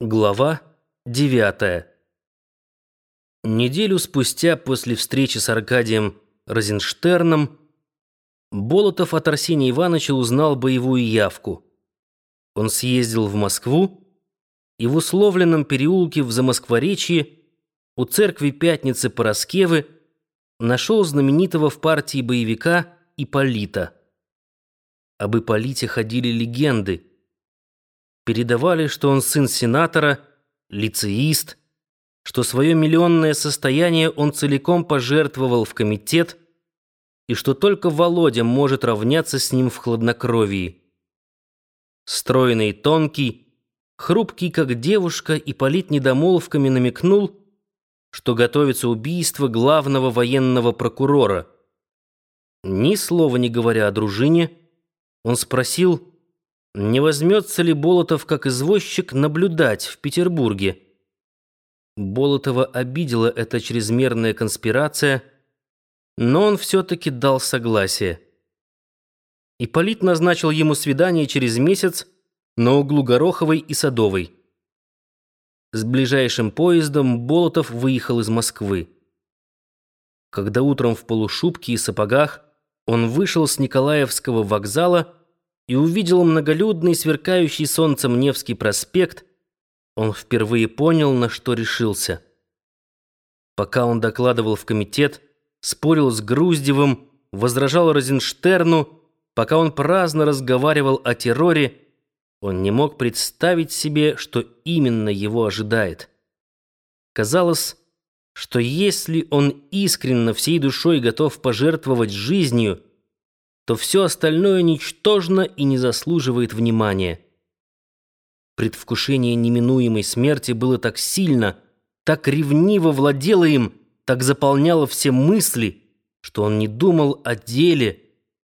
Глава 9. Неделю спустя после встречи с Аркадием Розенштерном Болотов от Арсения Ивановича узнал боевую явку. Он съездил в Москву и в условленном переулке в Замоскворечье у церкви Пятницы Пороскевы нашел знаменитого в партии боевика Ипполита. Об Ипполите ходили легенды – передавали, что он сын сенатора, лицеист, что свое миллионное состояние он целиком пожертвовал в комитет и что только Володя может равняться с ним в хладнокровии. Стройный, тонкий, хрупкий, как девушка, Ипполит недомолвками намекнул, что готовится убийство главного военного прокурора. Ни слова не говоря о дружине, он спросил, не возьмется ли Болотов как извозчик наблюдать в Петербурге. Болотова обидела эта чрезмерная конспирация, но он все-таки дал согласие. Ипполит назначил ему свидание через месяц на углу Гороховой и Садовой. С ближайшим поездом Болотов выехал из Москвы. Когда утром в полушубке и сапогах он вышел с Николаевского вокзала, и увидел многолюдный, сверкающий солнцем Невский проспект, он впервые понял, на что решился. Пока он докладывал в комитет, спорил с Груздевым, возражал Розенштерну, пока он праздно разговаривал о терроре, он не мог представить себе, что именно его ожидает. Казалось, что если он искренне всей душой готов пожертвовать жизнью, то все остальное ничтожно и не заслуживает внимания. Предвкушение неминуемой смерти было так сильно, так ревниво владело им, так заполняло все мысли, что он не думал о деле,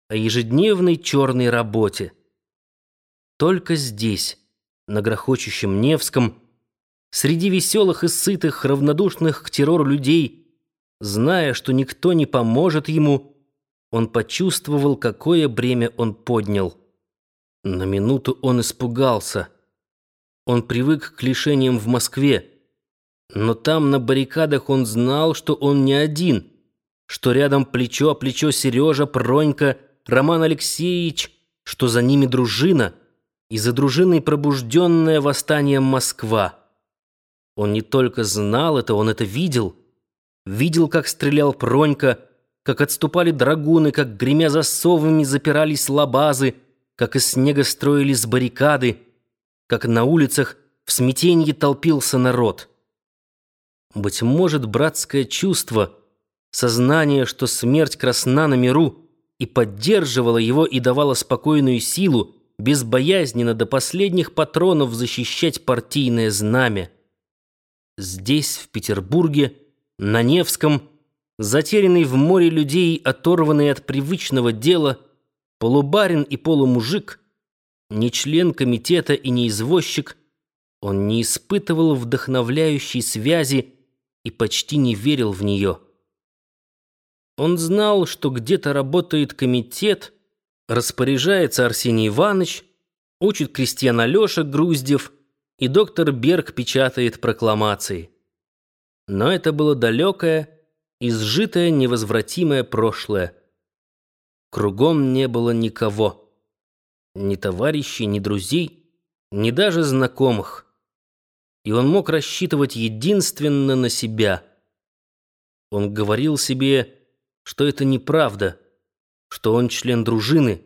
о ежедневной черной работе. Только здесь, на грохочущем Невском, среди веселых и сытых, равнодушных к террору людей, зная, что никто не поможет ему, он почувствовал, какое бремя он поднял. На минуту он испугался. Он привык к лишениям в Москве. Но там, на баррикадах, он знал, что он не один, что рядом плечо о плечо Сережа, Пронька, Роман Алексеевич, что за ними дружина, и за дружиной пробужденная восстанием Москва. Он не только знал это, он это видел. Видел, как стрелял Пронька, как отступали драгуны, как, гремя засовами, запирались лабазы, как из снега строились баррикады, как на улицах в смятенье толпился народ. Быть может, братское чувство, сознание, что смерть красна на миру, и поддерживало его и давало спокойную силу, безбоязненно до последних патронов защищать партийное знамя. Здесь, в Петербурге, на Невском, затерянный в море людей, оторванный от привычного дела, полубарин и полумужик, не член комитета и не извозчик, он не испытывал вдохновляющей связи и почти не верил в нее. Он знал, что где-то работает комитет, распоряжается Арсений Иванович, учит крестьян Алеша Груздев, и доктор Берг печатает прокламации. Но это было далекое, изжитое невозвратимое прошлое. Кругом не было никого. Ни товарищей, ни друзей, ни даже знакомых. И он мог рассчитывать единственно на себя. Он говорил себе, что это неправда, что он член дружины,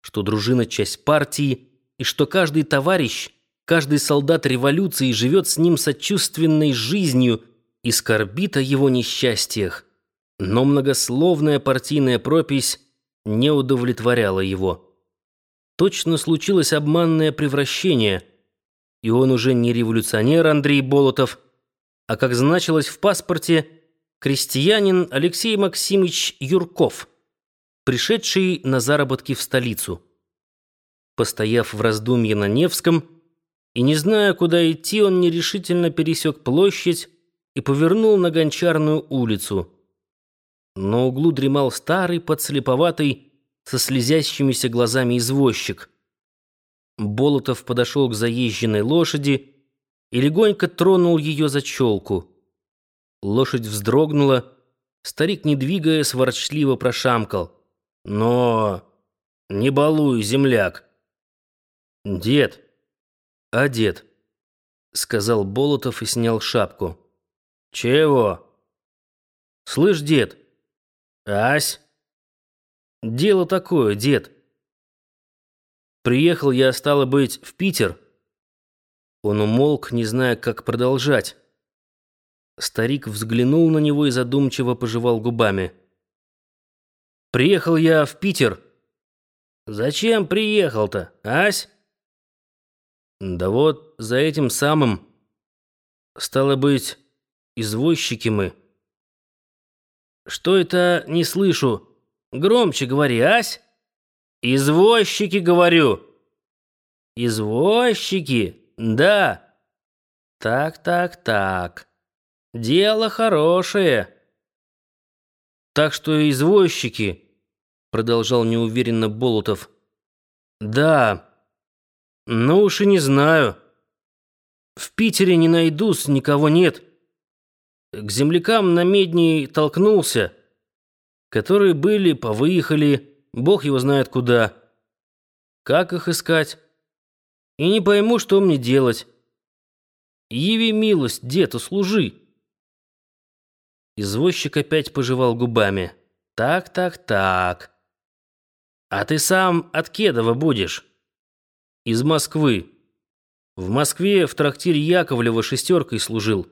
что дружина — часть партии, и что каждый товарищ, каждый солдат революции живет с ним сочувственной жизнью — и скорбит о его несчастьях, но многословная партийная пропись не удовлетворяла его. Точно случилось обманное превращение, и он уже не революционер Андрей Болотов, а, как значилось в паспорте, крестьянин Алексей Максимович Юрков, пришедший на заработки в столицу. Постояв в раздумье на Невском и не зная, куда идти, он нерешительно пересек площадь, и повернул на Гончарную улицу. На углу дремал старый, подслеповатый, со слезящимися глазами извозчик. Болотов подошел к заезженной лошади и легонько тронул ее за челку. Лошадь вздрогнула, старик, не двигаясь, ворчливо прошамкал. «Но не балуй, земляк!» «Дед!» «А дед?» — сказал Болотов и снял шапку. «Чего?» «Слышь, дед!» «Ась?» «Дело такое, дед!» «Приехал я, стало быть, в Питер». Он умолк, не зная, как продолжать. Старик взглянул на него и задумчиво пожевал губами. «Приехал я в Питер». «Зачем приехал-то, ась?» Да вот за этим самым, стало быть, извозчики мы. Что это не слышу? Громче говори, ась. Извозчики, говорю. Извозчики, да. Так, так, так. Дело хорошее. Так что извозчики, продолжал неуверенно Болотов. Да. Ну уж и не знаю. В Питере не найдусь, никого нет. К землякам на медни толкнулся. Которые были, повыехали, бог его знает куда. Как их искать? И не пойму, что мне делать. Яви милость, дед, услужи. Извозчик опять пожевал губами. Так, так, так. А ты сам от Кедова будешь? из Москвы. В Москве в трактире Яковлева шестеркой служил.